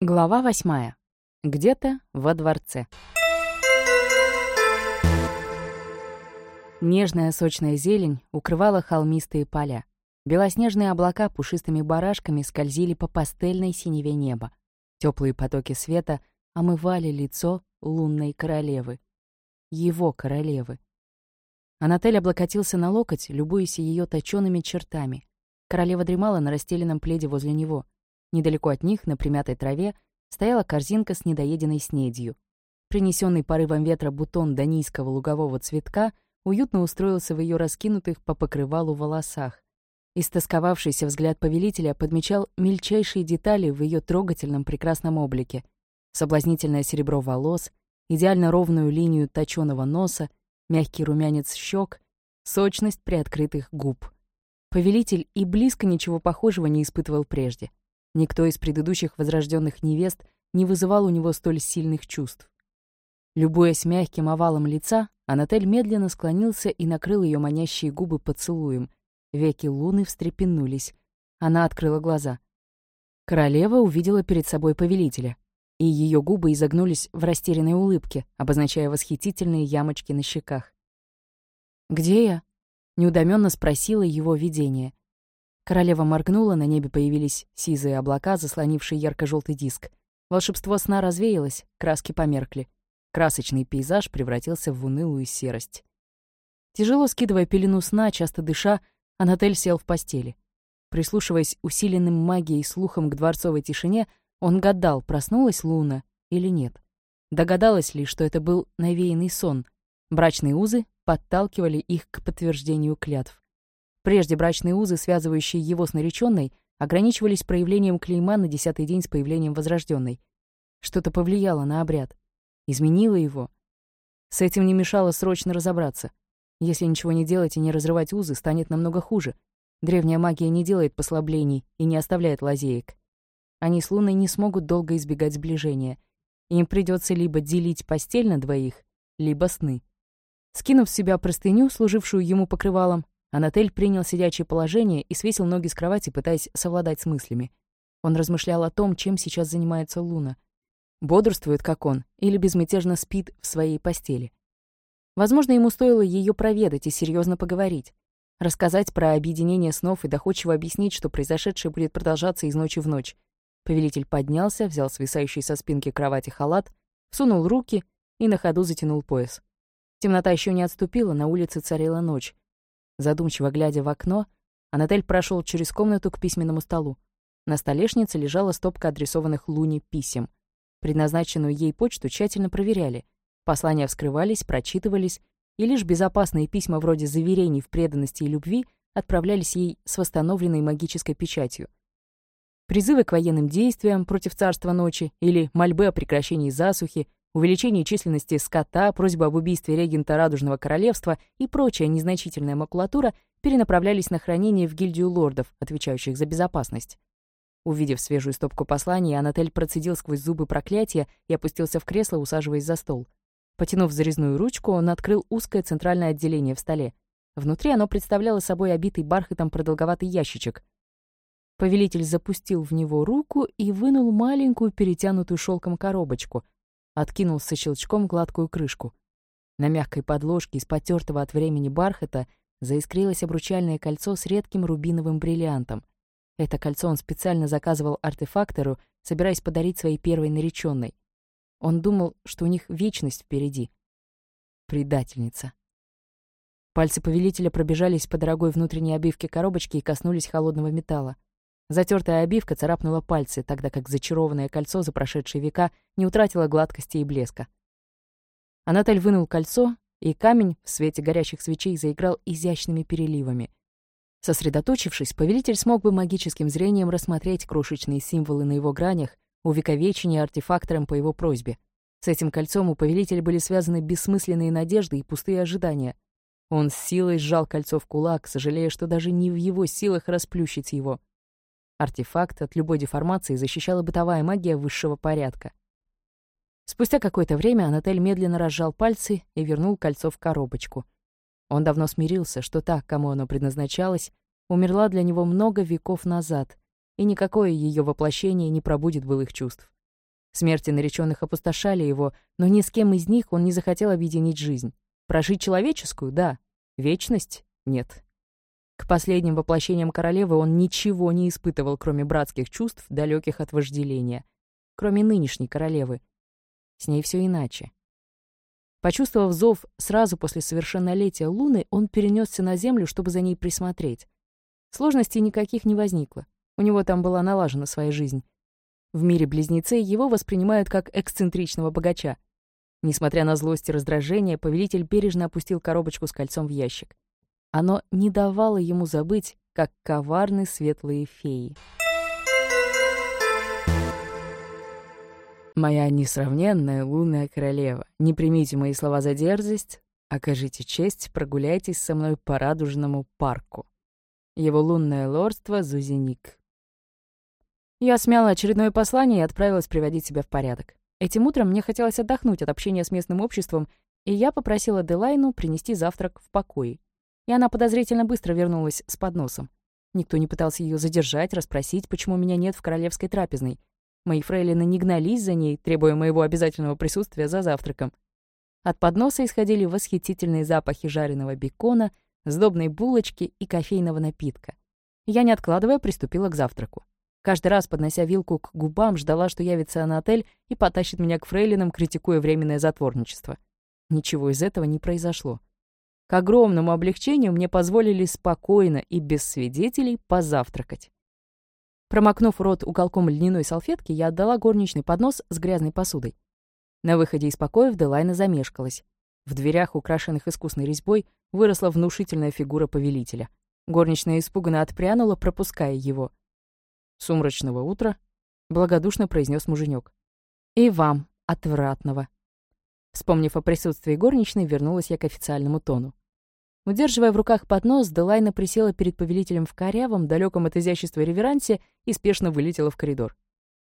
Глава восьмая. Где-то во дворце. Нежная сочная зелень укрывала холмистые поля. Белоснежные облака пушистыми барашками скользили по пастельной синеве неба. Теплые потоки света омывали лицо лунной королевы. Его королевы. Анатель облокотился на локоть, любуясь ее точёными чертами. Королева дремала на расстеленном пледе возле него — Недалеко от них, на примятой траве, стояла корзинка с недоеденной снедью. Принесенный порывом ветра бутон данийского лугового цветка уютно устроился в ее раскинутых по покрывалу волосах. Истосковавшийся взгляд повелителя подмечал мельчайшие детали в ее трогательном прекрасном облике. Соблазнительное серебро волос, идеально ровную линию точёного носа, мягкий румянец щек, сочность приоткрытых губ. Повелитель и близко ничего похожего не испытывал прежде. Никто из предыдущих возрожденных невест не вызывал у него столь сильных чувств. Любуясь мягким овалом лица, Анатель медленно склонился и накрыл ее манящие губы поцелуем. Веки луны встрепенулись. Она открыла глаза. Королева увидела перед собой повелителя, и ее губы изогнулись в растерянной улыбке, обозначая восхитительные ямочки на щеках. «Где я?» — неудоменно спросила его видение. Королева моргнула, на небе появились сизые облака, заслонившие ярко-желтый диск. Волшебство сна развеялось, краски померкли. Красочный пейзаж превратился в унылую серость. Тяжело скидывая пелену сна, часто дыша, Анатель сел в постели. Прислушиваясь усиленным магией слухом к дворцовой тишине, он гадал, проснулась Луна или нет. Догадалась ли, что это был навеянный сон. Брачные узы подталкивали их к подтверждению клятв. Прежде брачные узы, связывающие его с нареченной, ограничивались проявлением клейма на десятый день с появлением возрожденной. Что-то повлияло на обряд. Изменило его. С этим не мешало срочно разобраться. Если ничего не делать и не разрывать узы, станет намного хуже. Древняя магия не делает послаблений и не оставляет лазеек. Они с Луной не смогут долго избегать сближения. Им придется либо делить постель на двоих, либо сны. Скинув с себя простыню, служившую ему покрывалом, Анатель принял сидячее положение и свесил ноги с кровати, пытаясь совладать с мыслями. Он размышлял о том, чем сейчас занимается Луна. Бодрствует, как он, или безмятежно спит в своей постели. Возможно, ему стоило ее проведать и серьезно поговорить. Рассказать про объединение снов и доходчиво объяснить, что произошедшее будет продолжаться из ночи в ночь. Повелитель поднялся, взял свисающий со спинки кровати халат, сунул руки и на ходу затянул пояс. Темнота еще не отступила, на улице царила ночь. Задумчиво глядя в окно, Анатель прошел через комнату к письменному столу. На столешнице лежала стопка адресованных Луне писем. Предназначенную ей почту тщательно проверяли. Послания вскрывались, прочитывались, и лишь безопасные письма вроде заверений в преданности и любви отправлялись ей с восстановленной магической печатью. Призывы к военным действиям против царства ночи или мольбы о прекращении засухи увеличение численности скота, просьба об убийстве регента Радужного Королевства и прочая незначительная макулатура перенаправлялись на хранение в гильдию лордов, отвечающих за безопасность. Увидев свежую стопку посланий, Анатель процедил сквозь зубы проклятия и опустился в кресло, усаживаясь за стол. Потянув зарезную ручку, он открыл узкое центральное отделение в столе. Внутри оно представляло собой обитый бархатом продолговатый ящичек. Повелитель запустил в него руку и вынул маленькую перетянутую шелком коробочку — откинул со щелчком гладкую крышку. На мягкой подложке из потертого от времени бархата заискрилось обручальное кольцо с редким рубиновым бриллиантом. Это кольцо он специально заказывал артефактору, собираясь подарить своей первой нареченной. Он думал, что у них вечность впереди. Предательница. Пальцы повелителя пробежались по дорогой внутренней обивке коробочки и коснулись холодного металла. Затертая обивка царапнула пальцы, тогда как зачарованное кольцо за прошедшие века не утратило гладкости и блеска. Анатоль вынул кольцо, и камень в свете горящих свечей заиграл изящными переливами. Сосредоточившись, повелитель смог бы магическим зрением рассмотреть крошечные символы на его гранях, увековеченные артефактором по его просьбе. С этим кольцом у повелителя были связаны бессмысленные надежды и пустые ожидания. Он с силой сжал кольцо в кулак, сожалея, что даже не в его силах расплющить его. Артефакт от любой деформации защищала бытовая магия высшего порядка. Спустя какое-то время Анатель медленно разжал пальцы и вернул кольцо в коробочку. Он давно смирился, что та, кому оно предназначалось, умерла для него много веков назад, и никакое ее воплощение не пробудет былых чувств. Смерти нареченных опустошали его, но ни с кем из них он не захотел объединить жизнь. Прожить человеческую — да. Вечность — нет. К последним воплощениям королевы он ничего не испытывал, кроме братских чувств, далеких от вожделения. Кроме нынешней королевы. С ней все иначе. Почувствовав зов сразу после совершеннолетия Луны, он перенесся на Землю, чтобы за ней присмотреть. Сложностей никаких не возникло. У него там была налажена своя жизнь. В мире близнецы его воспринимают как эксцентричного богача. Несмотря на злость и раздражение, повелитель бережно опустил коробочку с кольцом в ящик. Оно не давало ему забыть, как коварны светлые феи. Моя несравненная лунная королева, не примите мои слова за дерзость, окажите честь, прогуляйтесь со мной по радужному парку. Его лунное лордство Зузиник. Я смяла очередное послание и отправилась приводить себя в порядок. Этим утром мне хотелось отдохнуть от общения с местным обществом, и я попросила Делайну принести завтрак в покое. И она подозрительно быстро вернулась с подносом. Никто не пытался ее задержать, расспросить, почему меня нет в королевской трапезной. Мои фрейлины не гнались за ней, требуя моего обязательного присутствия за завтраком. От подноса исходили восхитительные запахи жареного бекона, сдобной булочки и кофейного напитка. Я, не откладывая, приступила к завтраку. Каждый раз, поднося вилку к губам, ждала, что явится на отель и потащит меня к фрейлинам, критикуя временное затворничество. Ничего из этого не произошло. К огромному облегчению мне позволили спокойно и без свидетелей позавтракать. Промокнув рот уголком льняной салфетки, я отдала горничный поднос с грязной посудой. На выходе из покоев Делайна замешкалась. В дверях, украшенных искусной резьбой, выросла внушительная фигура повелителя. Горничная испуганно отпрянула, пропуская его. «Сумрачного утра», — благодушно произнес муженек. «И вам отвратного». Вспомнив о присутствии горничной, вернулась я к официальному тону. Удерживая в руках поднос, Делайна присела перед повелителем в корявом, далеком от изящества реверансе и спешно вылетела в коридор.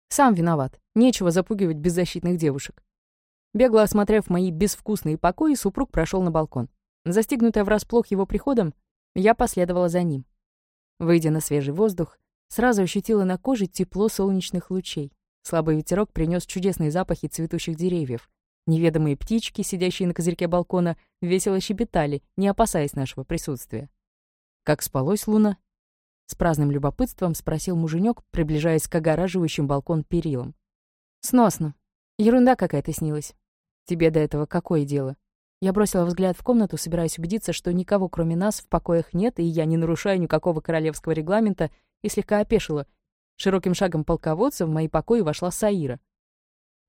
Сам виноват. Нечего запугивать беззащитных девушек. Бегло осмотрев мои безвкусные покои, супруг прошел на балкон. Застигнутая врасплох его приходом, я последовала за ним. Выйдя на свежий воздух, сразу ощутила на коже тепло солнечных лучей. Слабый ветерок принес чудесные запахи цветущих деревьев. Неведомые птички, сидящие на козырьке балкона, весело щебетали, не опасаясь нашего присутствия. «Как спалось, Луна?» С праздным любопытством спросил муженек, приближаясь к огораживающим балкон перилам. «Сносно. Ерунда какая-то снилась. Тебе до этого какое дело?» Я бросила взгляд в комнату, собираясь убедиться, что никого кроме нас в покоях нет, и я не нарушаю никакого королевского регламента, и слегка опешила. Широким шагом полководца в мои покои вошла Саира.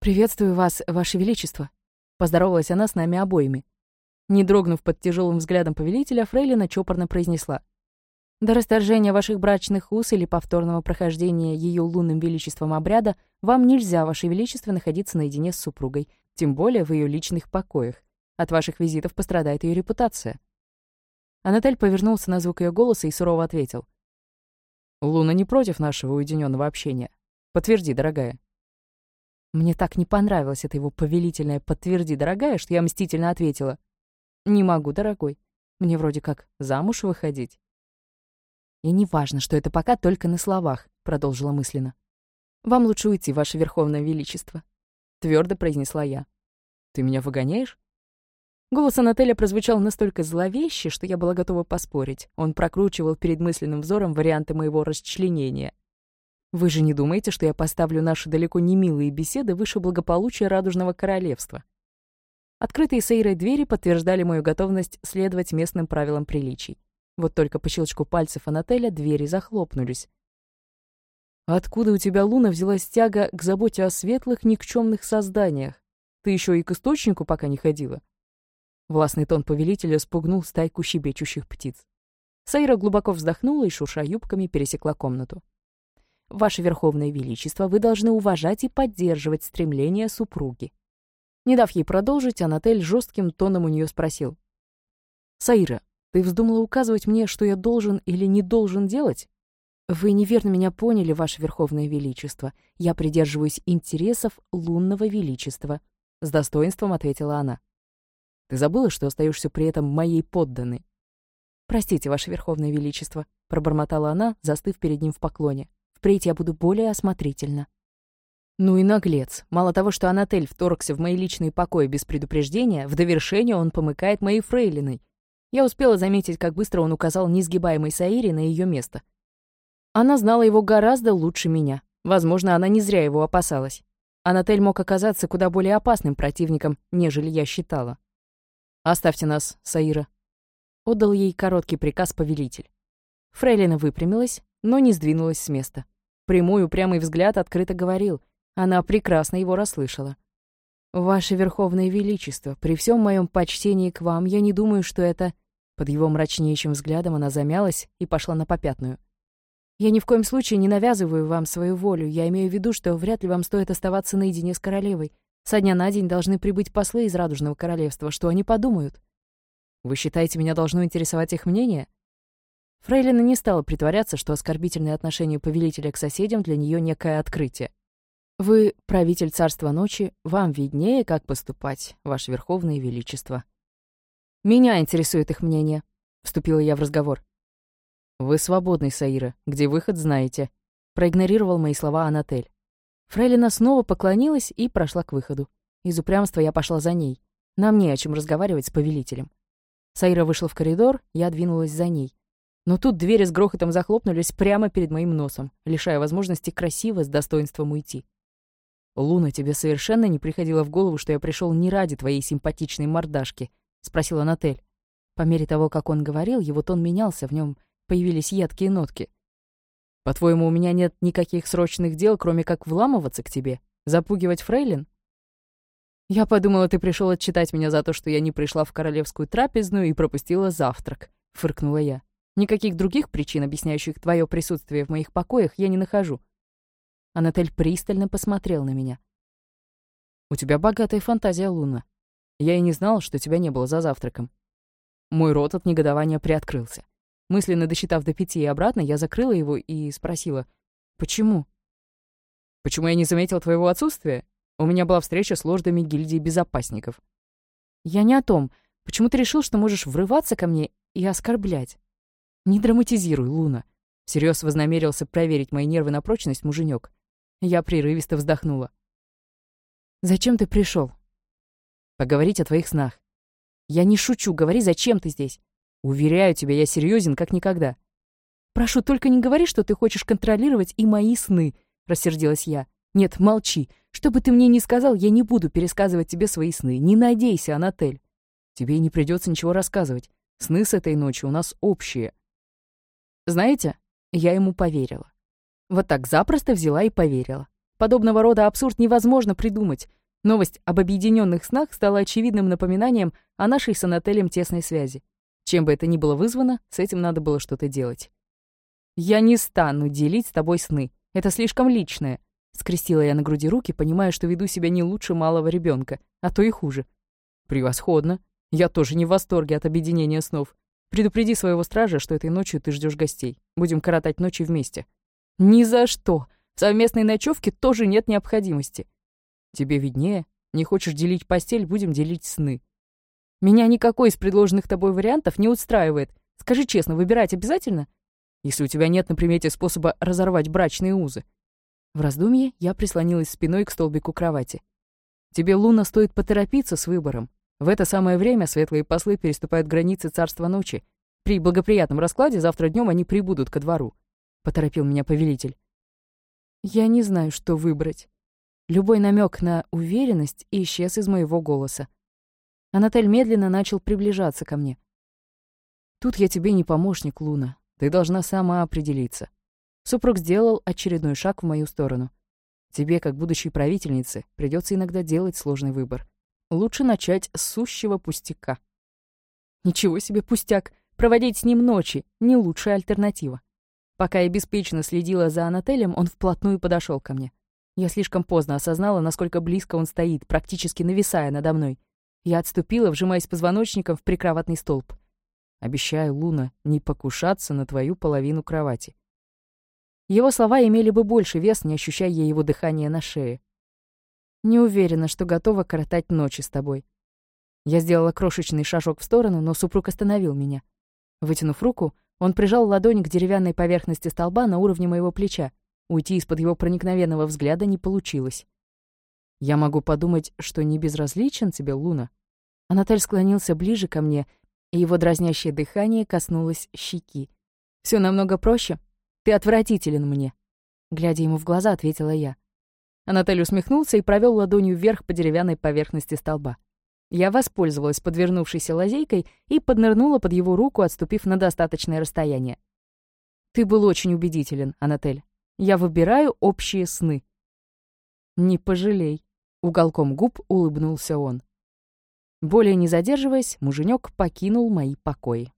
«Приветствую вас, Ваше Величество», — поздоровалась она с нами обоими. Не дрогнув под тяжелым взглядом повелителя, Фрейлина чопорно произнесла. «До расторжения ваших брачных уз или повторного прохождения ее лунным величеством обряда вам нельзя, Ваше Величество, находиться наедине с супругой, тем более в ее личных покоях. От ваших визитов пострадает ее репутация». Анатель повернулся на звук ее голоса и сурово ответил. «Луна не против нашего уединенного общения. Подтверди, дорогая». Мне так не понравилось это его повелительное «подтверди, дорогая», что я мстительно ответила. «Не могу, дорогой. Мне вроде как замуж выходить». «И не важно, что это пока только на словах», — продолжила мысленно. «Вам лучше уйти, Ваше Верховное Величество», — твердо произнесла я. «Ты меня выгоняешь?» Голос Анателя прозвучал настолько зловеще, что я была готова поспорить. Он прокручивал перед мысленным взором варианты моего расчленения — вы же не думаете, что я поставлю наши далеко не милые беседы выше благополучия Радужного Королевства? Открытые Сейрой двери подтверждали мою готовность следовать местным правилам приличий. Вот только по щелчку пальцев Анателя двери захлопнулись. «Откуда у тебя, Луна, взялась тяга к заботе о светлых, никчемных созданиях? Ты еще и к источнику пока не ходила?» Властный тон повелителя спугнул стайку щебечущих птиц. Сайра глубоко вздохнула и, шурша юбками, пересекла комнату. Ваше Верховное Величество, вы должны уважать и поддерживать стремления супруги». Не дав ей продолжить, Анатель жестким тоном у нее спросил. «Саира, ты вздумала указывать мне, что я должен или не должен делать?» «Вы неверно меня поняли, Ваше Верховное Величество. Я придерживаюсь интересов лунного величества», — с достоинством ответила она. «Ты забыла, что остаешься при этом моей подданной?» «Простите, Ваше Верховное Величество», — пробормотала она, застыв перед ним в поклоне. Впредь я буду более осмотрительна. Ну и наглец. Мало того, что Анатель вторгся в мои личные покои без предупреждения, в довершение он помыкает моей фрейлиной. Я успела заметить, как быстро он указал несгибаемой Саире на ее место. Она знала его гораздо лучше меня. Возможно, она не зря его опасалась. Анатель мог оказаться куда более опасным противником, нежели я считала. «Оставьте нас, Саира», — отдал ей короткий приказ повелитель. Фрейлина выпрямилась, но не сдвинулась с места. Прямой упрямый взгляд открыто говорил — она прекрасно его расслышала. «Ваше Верховное Величество, при всем моем почтении к вам, я не думаю, что это...» Под его мрачнейшим взглядом она замялась и пошла на попятную. «Я ни в коем случае не навязываю вам свою волю. Я имею в виду, что вряд ли вам стоит оставаться наедине с королевой. Со дня на день должны прибыть послы из Радужного Королевства. Что они подумают?» «Вы считаете, меня должно интересовать их мнение?» Фрейлина не стала притворяться, что оскорбительное отношение повелителя к соседям для нее некое открытие. Вы правитель царства ночи, вам виднее, как поступать, ваше верховное величество. Меня интересует их мнение, вступила я в разговор. Вы свободный, Саира, где выход знаете, проигнорировал мои слова Анатель. Фрейлина снова поклонилась и прошла к выходу. Из упрямства я пошла за ней. Нам не о чем разговаривать с повелителем. Саира вышла в коридор, я двинулась за ней. Но тут двери с грохотом захлопнулись прямо перед моим носом, лишая возможности красиво с достоинством уйти. «Луна, тебе совершенно не приходило в голову, что я пришел не ради твоей симпатичной мордашки?» — спросила Натель. По мере того, как он говорил, его тон менялся, в нем появились едкие нотки. «По-твоему, у меня нет никаких срочных дел, кроме как вламываться к тебе? Запугивать фрейлин?» «Я подумала, ты пришел отчитать меня за то, что я не пришла в королевскую трапезную и пропустила завтрак», — фыркнула я. «Никаких других причин, объясняющих твое присутствие в моих покоях, я не нахожу. Анатель пристально посмотрел на меня. «У тебя богатая фантазия, Луна. Я и не знал, что тебя не было за завтраком». Мой рот от негодования приоткрылся. Мысленно досчитав до пяти и обратно, я закрыла его и спросила, «Почему?» «Почему я не заметил твоего отсутствия? У меня была встреча с лордами гильдии безопасников». «Я не о том. Почему ты решил, что можешь врываться ко мне и оскорблять?» «Не драматизируй, Луна». Всерьез вознамерился проверить мои нервы на прочность муженек. Я прерывисто вздохнула. «Зачем ты пришел? «Поговорить о твоих снах». «Я не шучу, говори, зачем ты здесь?» «Уверяю тебя, я серьезен, как никогда». «Прошу, только не говори, что ты хочешь контролировать и мои сны», — рассердилась я. «Нет, молчи. Что бы ты мне ни сказал, я не буду пересказывать тебе свои сны. Не надейся, Анатель. Тебе не придется ничего рассказывать. Сны с этой ночи у нас общие». Знаете, я ему поверила. Вот так запросто взяла и поверила. Подобного рода абсурд невозможно придумать. Новость об объединенных снах стала очевидным напоминанием о нашей с Анателем тесной связи. Чем бы это ни было вызвано, с этим надо было что-то делать. «Я не стану делить с тобой сны. Это слишком личное», — скрестила я на груди руки, понимая, что веду себя не лучше малого ребенка, а то и хуже. «Превосходно. Я тоже не в восторге от объединения снов. Предупреди своего стража, что этой ночью ты ждешь гостей. Будем коротать ночи вместе». Ни за что. В совместной ночевке тоже нет необходимости. Тебе виднее. Не хочешь делить постель, будем делить сны. Меня никакой из предложенных тобой вариантов не устраивает. Скажи честно, выбирать обязательно? Если у тебя нет на примете способа разорвать брачные узы. В раздумье я прислонилась спиной к столбику кровати. Тебе, Луна, стоит поторопиться с выбором. В это самое время светлые послы переступают границы царства ночи. При благоприятном раскладе завтра днем они прибудут ко двору поторопил меня повелитель. Я не знаю, что выбрать. Любой намек на уверенность исчез из моего голоса. Анатель медленно начал приближаться ко мне. «Тут я тебе не помощник, Луна. Ты должна сама определиться». Супруг сделал очередной шаг в мою сторону. «Тебе, как будущей правительнице, придется иногда делать сложный выбор. Лучше начать с сущего пустяка». «Ничего себе пустяк! Проводить с ним ночи — не лучшая альтернатива. Пока я беспечно следила за Анателем, он вплотную подошел ко мне. Я слишком поздно осознала, насколько близко он стоит, практически нависая надо мной. Я отступила, вжимаясь позвоночником в прикроватный столб. «Обещаю, Луна, не покушаться на твою половину кровати». Его слова имели бы больше вес, не ощущая его дыхания на шее. «Не уверена, что готова коротать ночи с тобой». Я сделала крошечный шажок в сторону, но супруг остановил меня. Вытянув руку, он прижал ладонь к деревянной поверхности столба на уровне моего плеча. Уйти из-под его проникновенного взгляда не получилось. «Я могу подумать, что не безразличен тебе, Луна?» Анатоль склонился ближе ко мне, и его дразнящее дыхание коснулось щеки. Все намного проще. Ты отвратителен мне», — глядя ему в глаза, ответила я. Анатолий усмехнулся и провел ладонью вверх по деревянной поверхности столба. Я воспользовалась подвернувшейся лазейкой и поднырнула под его руку, отступив на достаточное расстояние. «Ты был очень убедителен, Анатель. Я выбираю общие сны». «Не пожалей», — уголком губ улыбнулся он. Более не задерживаясь, муженек покинул мои покои.